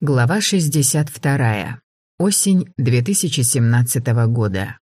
Глава 62. Осень 2017 года.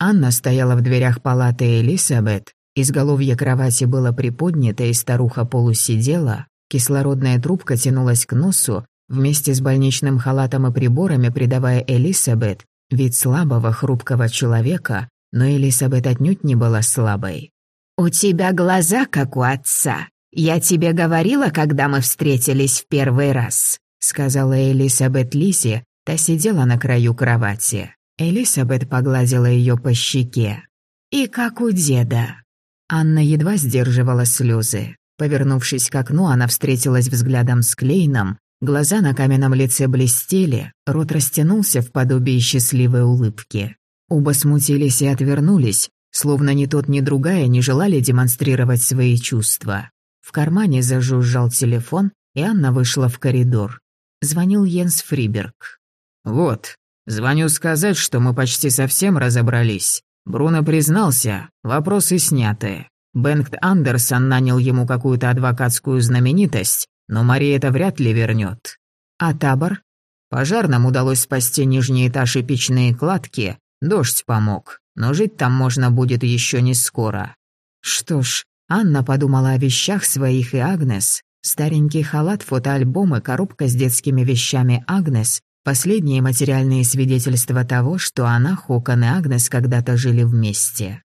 Анна стояла в дверях палаты Элисабет. Изголовье кровати было приподнято, и старуха полусидела. Кислородная трубка тянулась к носу, вместе с больничным халатом и приборами придавая Элисабет вид слабого, хрупкого человека, но Элисабет отнюдь не была слабой. «У тебя глаза, как у отца», «Я тебе говорила, когда мы встретились в первый раз», — сказала Элисабет Лиси, та сидела на краю кровати. Элисабет погладила ее по щеке. «И как у деда». Анна едва сдерживала слезы. Повернувшись к окну, она встретилась взглядом с Клейном, глаза на каменном лице блестели, рот растянулся в подобии счастливой улыбки. Оба смутились и отвернулись, словно ни тот, ни другая не желали демонстрировать свои чувства. В кармане зажужжал телефон, и Анна вышла в коридор. Звонил Йенс Фриберг. «Вот, звоню сказать, что мы почти совсем разобрались. Бруно признался, вопросы сняты. Бенгт Андерсон нанял ему какую-то адвокатскую знаменитость, но Мария это вряд ли вернет. А табор? Пожарным удалось спасти нижний этаж и печные кладки, дождь помог, но жить там можно будет еще не скоро. Что ж, Анна подумала о вещах своих и Агнес. Старенький халат, фотоальбом и коробка с детскими вещами Агнес – последние материальные свидетельства того, что она, Хокон и Агнес когда-то жили вместе.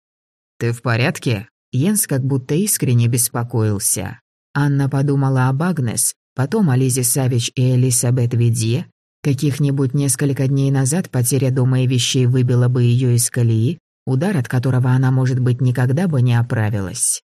«Ты в порядке?» Йенс как будто искренне беспокоился. Анна подумала об Агнес, потом о Лизе Савич и Элисабет Видье. Каких-нибудь несколько дней назад потеря дома и вещей выбила бы ее из колеи, удар от которого она, может быть, никогда бы не оправилась.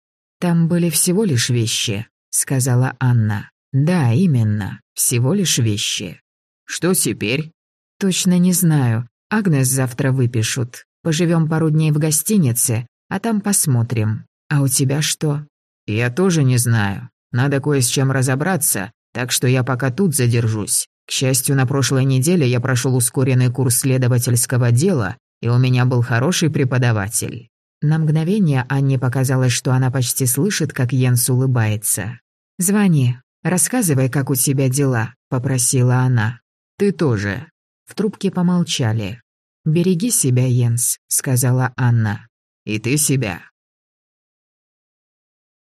«Там были всего лишь вещи», — сказала Анна. «Да, именно, всего лишь вещи». «Что теперь?» «Точно не знаю. Агнес завтра выпишут. Поживем пару дней в гостинице, а там посмотрим. А у тебя что?» «Я тоже не знаю. Надо кое с чем разобраться, так что я пока тут задержусь. К счастью, на прошлой неделе я прошел ускоренный курс следовательского дела, и у меня был хороший преподаватель. На мгновение Анне показалось, что она почти слышит, как Йенс улыбается. «Звони, рассказывай, как у тебя дела», — попросила она. «Ты тоже». В трубке помолчали. «Береги себя, Йенс», — сказала Анна. «И ты себя».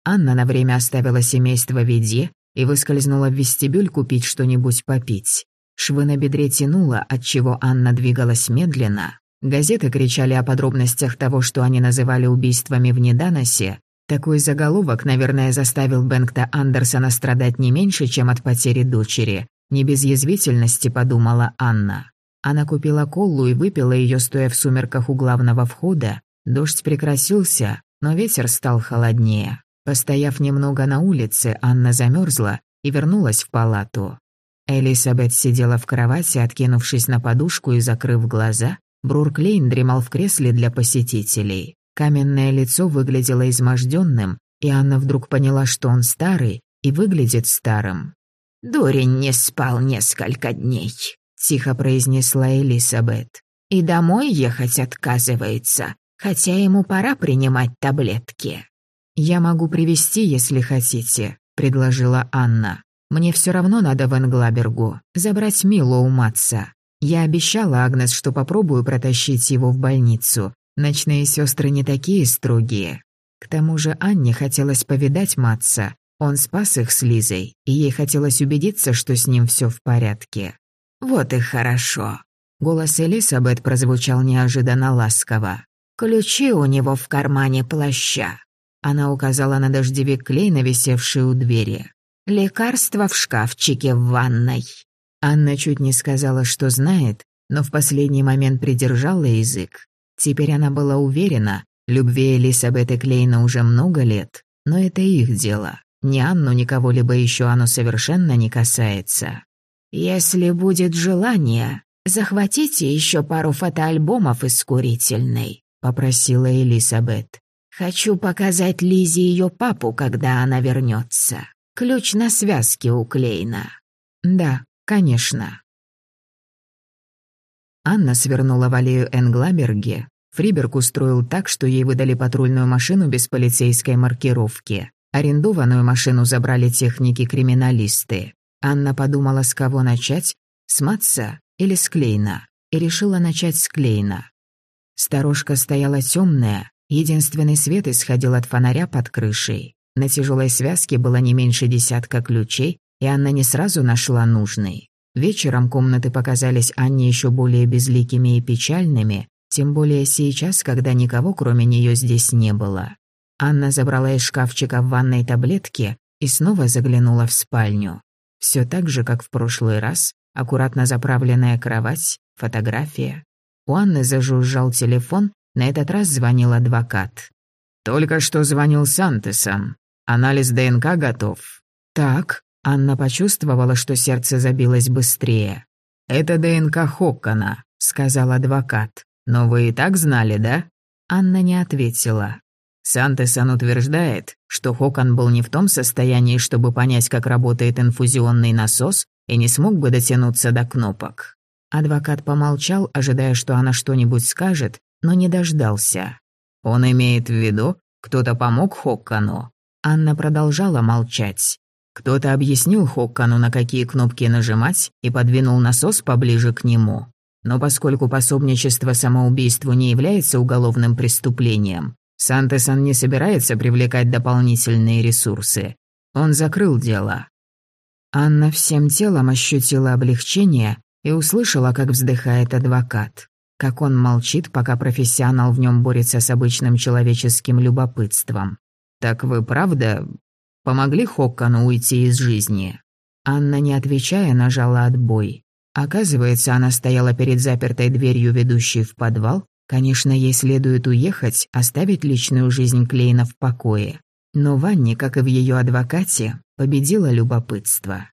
Анна на время оставила семейство в Веде и выскользнула в вестибюль купить что-нибудь попить. Швы на бедре тянуло, отчего Анна двигалась медленно. Газеты кричали о подробностях того, что они называли убийствами в Неданосе. Такой заголовок, наверное, заставил Бенгта Андерсона страдать не меньше, чем от потери дочери. Не без язвительности, подумала Анна. Она купила колу и выпила ее, стоя в сумерках у главного входа. Дождь прекратился, но ветер стал холоднее. Постояв немного на улице, Анна замерзла и вернулась в палату. Элисабет сидела в кровати, откинувшись на подушку и закрыв глаза, Брурклейн дремал в кресле для посетителей. Каменное лицо выглядело изможденным, и Анна вдруг поняла, что он старый и выглядит старым. «Дурень не спал несколько дней», — тихо произнесла Элисабет. «И домой ехать отказывается, хотя ему пора принимать таблетки». «Я могу привести, если хотите», — предложила Анна. «Мне все равно надо в Энглабергу, забрать Милу у Матца. Я обещала Агнес, что попробую протащить его в больницу. Ночные сестры не такие строгие. К тому же Анне хотелось повидать Матца. Он спас их с Лизой, и ей хотелось убедиться, что с ним все в порядке. «Вот и хорошо». Голос Элисабет прозвучал неожиданно ласково. «Ключи у него в кармане плаща». Она указала на дождевик Клейна, висевший у двери. «Лекарство в шкафчике в ванной». Анна чуть не сказала, что знает, но в последний момент придержала язык. Теперь она была уверена, любви Элисабет и Клейна уже много лет, но это их дело. Ни Анну, ни кого-либо еще оно совершенно не касается. «Если будет желание, захватите еще пару фотоальбомов из курительной», — попросила Элисабет. «Хочу показать Лизе ее папу, когда она вернется. Ключ на связке у Клейна». «Да, Конечно. Анна свернула в аллею Энглаберге. Фриберг устроил так, что ей выдали патрульную машину без полицейской маркировки. Арендованную машину забрали техники-криминалисты. Анна подумала, с кого начать, с Матца или с Клейна, и решила начать с Клейна. Сторожка стояла темная, единственный свет исходил от фонаря под крышей. На тяжелой связке было не меньше десятка ключей, и Анна не сразу нашла нужный. Вечером комнаты показались Анне еще более безликими и печальными, тем более сейчас, когда никого кроме нее здесь не было. Анна забрала из шкафчика в ванной таблетки и снова заглянула в спальню. Все так же, как в прошлый раз, аккуратно заправленная кровать, фотография. У Анны зажужжал телефон, на этот раз звонил адвокат. «Только что звонил Сантесон. Анализ ДНК готов». «Так», Анна почувствовала, что сердце забилось быстрее. «Это ДНК Хоккана», — сказал адвокат. «Но вы и так знали, да?» Анна не ответила. Сантесон утверждает, что Хокон был не в том состоянии, чтобы понять, как работает инфузионный насос, и не смог бы дотянуться до кнопок. Адвокат помолчал, ожидая, что она что-нибудь скажет, но не дождался. Он имеет в виду, кто-то помог Хоккану. Анна продолжала молчать. Кто-то объяснил Хоккану, на какие кнопки нажимать, и подвинул насос поближе к нему. Но поскольку пособничество самоубийству не является уголовным преступлением, Сантесон не собирается привлекать дополнительные ресурсы. Он закрыл дело. Анна всем телом ощутила облегчение и услышала, как вздыхает адвокат. Как он молчит, пока профессионал в нем борется с обычным человеческим любопытством. «Так вы правда помогли Хоккану уйти из жизни?» Анна, не отвечая, нажала отбой. Оказывается, она стояла перед запертой дверью, ведущей в подвал, Конечно, ей следует уехать, оставить личную жизнь Клейна в покое. Но Ванне, как и в ее адвокате, победило любопытство.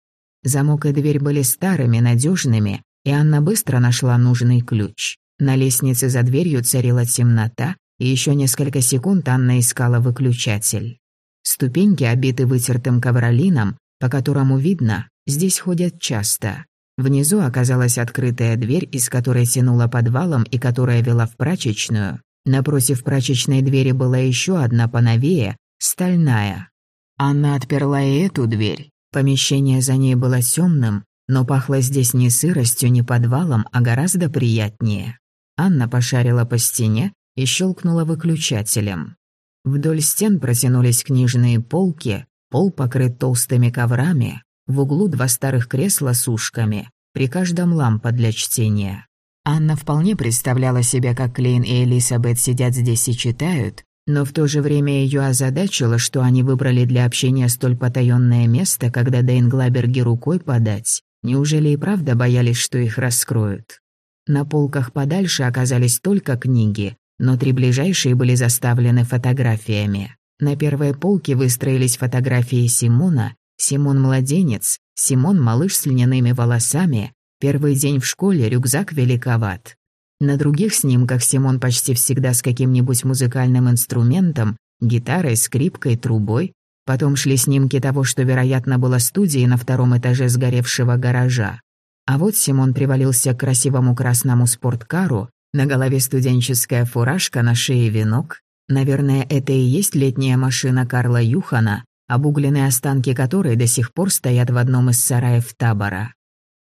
Замок и дверь были старыми, надежными, и Анна быстро нашла нужный ключ. На лестнице за дверью царила темнота, и еще несколько секунд Анна искала выключатель. Ступеньки обиты вытертым ковролином, по которому видно, здесь ходят часто. Внизу оказалась открытая дверь, из которой тянула подвалом и которая вела в прачечную. Напротив прачечной двери была еще одна поновее, стальная. Анна отперла и эту дверь. Помещение за ней было темным, но пахло здесь не сыростью, не подвалом, а гораздо приятнее. Анна пошарила по стене и щелкнула выключателем. Вдоль стен протянулись книжные полки, пол покрыт толстыми коврами, в углу два старых кресла с ушками, при каждом лампа для чтения. Анна вполне представляла себе, как Клейн и Элисабет сидят здесь и читают, но в то же время ее озадачило, что они выбрали для общения столь потаенное место, когда до Инглаберги рукой подать. Неужели и правда боялись, что их раскроют? На полках подальше оказались только книги, но три ближайшие были заставлены фотографиями. На первой полке выстроились фотографии Симона, Симон младенец, Симон малыш с льняными волосами, первый день в школе, рюкзак великоват. На других снимках Симон почти всегда с каким-нибудь музыкальным инструментом, гитарой, скрипкой, трубой. Потом шли снимки того, что, вероятно, было студией на втором этаже сгоревшего гаража. А вот Симон привалился к красивому красному спорткару, на голове студенческая фуражка, на шее венок. Наверное, это и есть летняя машина Карла Юхана, обугленные останки которой до сих пор стоят в одном из сараев табора.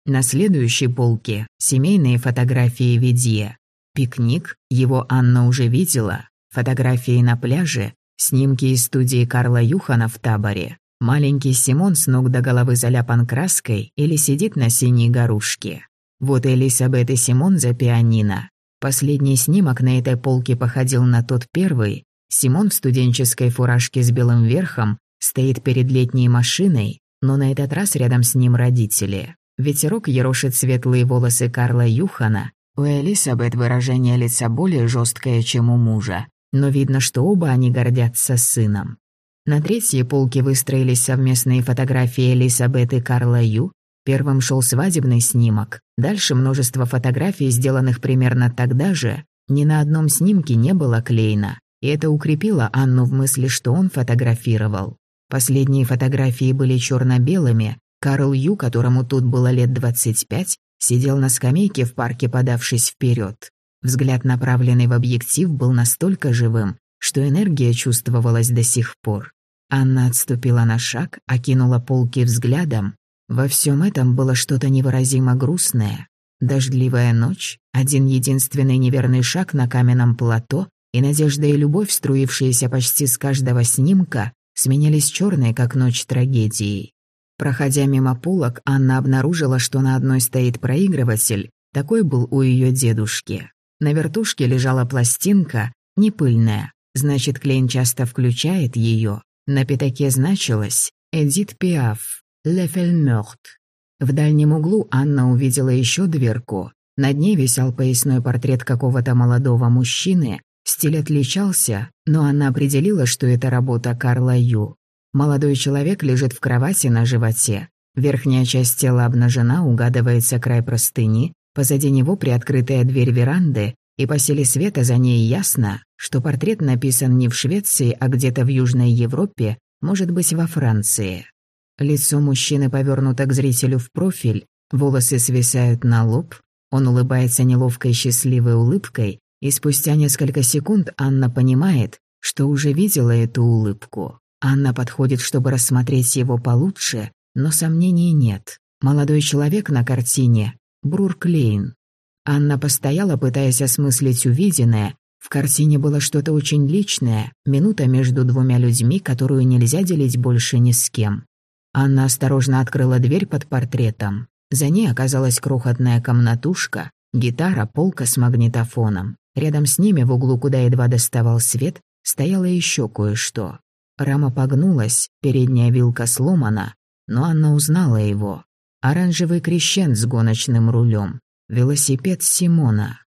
На следующей полке – семейные фотографии Ведье. Пикник, его Анна уже видела, фотографии на пляже, снимки из студии Карла Юхана в таборе. Маленький Симон с ног до головы заляпан краской или сидит на синей горушке. Вот Элисабет и Симон за пианино. Последний снимок на этой полке походил на тот первый. Симон в студенческой фуражке с белым верхом Стоит перед летней машиной, но на этот раз рядом с ним родители. Ветерок ерошит светлые волосы Карла Юхана. У Элисабет выражение лица более жесткое, чем у мужа, но видно, что оба они гордятся сыном. На третьей полке выстроились совместные фотографии Элисабет и Карла Ю. Первым шел свадебный снимок, дальше множество фотографий, сделанных примерно тогда же. Ни на одном снимке не было Клейна, и это укрепило Анну в мысли, что он фотографировал. Последние фотографии были черно-белыми. Карл Ю, которому тут было лет 25, сидел на скамейке в парке, подавшись вперед. Взгляд, направленный в объектив, был настолько живым, что энергия чувствовалась до сих пор. Анна отступила на шаг, окинула полки взглядом. Во всем этом было что-то невыразимо грустное. Дождливая ночь, один единственный неверный шаг на каменном плато и надежда и любовь, струившиеся почти с каждого снимка, сменялись черной, как ночь трагедии. Проходя мимо полок, Анна обнаружила, что на одной стоит проигрыватель, такой был у ее дедушки. На вертушке лежала пластинка, не пыльная, значит, Клейн часто включает ее. На пятаке значилось «Эдит Пиаф», «Лефель Мёрт». В дальнем углу Анна увидела еще дверку. Над ней висел поясной портрет какого-то молодого мужчины. Стиль отличался, но она определила, что это работа Карла Ю. Молодой человек лежит в кровати на животе. Верхняя часть тела обнажена, угадывается край простыни, позади него приоткрытая дверь веранды, и по силе света за ней ясно, что портрет написан не в Швеции, а где-то в Южной Европе, может быть, во Франции. Лицо мужчины повернуто к зрителю в профиль, волосы свисают на лоб, он улыбается неловкой счастливой улыбкой, и спустя несколько секунд Анна понимает, что уже видела эту улыбку. Анна подходит, чтобы рассмотреть его получше, но сомнений нет. Молодой человек на картине — Брур Клейн. Анна постояла, пытаясь осмыслить увиденное. В картине было что-то очень личное, минута между двумя людьми, которую нельзя делить больше ни с кем. Анна осторожно открыла дверь под портретом. За ней оказалась крохотная комнатушка, гитара, полка с магнитофоном. Рядом с ними, в углу, куда едва доставал свет, стояло еще кое-что. Рама погнулась, передняя вилка сломана, но Анна узнала его. Оранжевый крещент с гоночным рулем. Велосипед Симона.